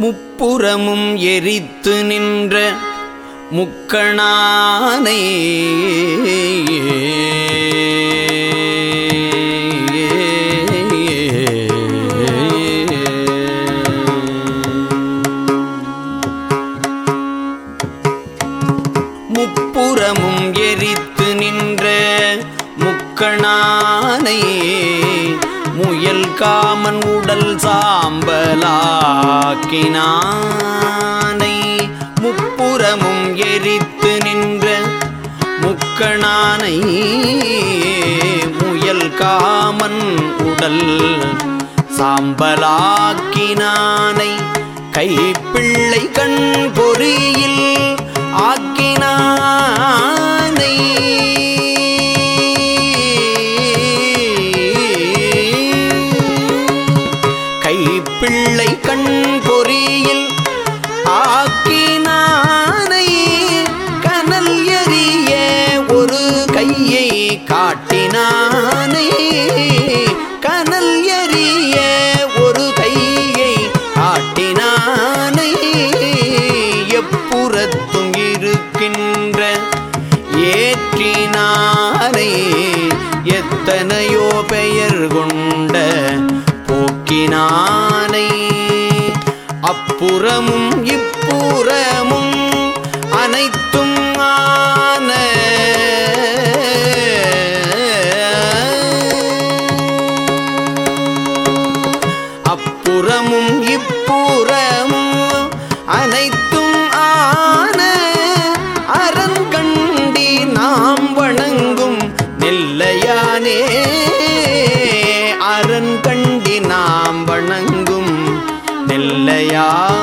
முப்புறமும் எரித்து நின்ற முக்கணானை. முப்புறமும் எரித்து நின்ற முக்கணானை. முயல் காமன் உடல் சாம்பலாக்கினானை முப்புறமும் எரித்து நின்ற முக்கணானை முயல் காமன் உடல் சாம்பலாக்கினானை கைப்பிள்ளை கண் பொறியில் ஆக்கினானை. பிள்ளை கண் பொறியில் ஆக்கினானை கனல் எறிய ஒரு கையை காட்டினானை. கனல் எறிய ஒரு கையை காட்டினானை. எப்புறத்தும் இருக்கின்ற ஏற்றினானை. எத்தனையோ பெயர் கொண்ட போக்கினான். அப்புறமும் இப்புறமும் அனைத்தும் 沈阳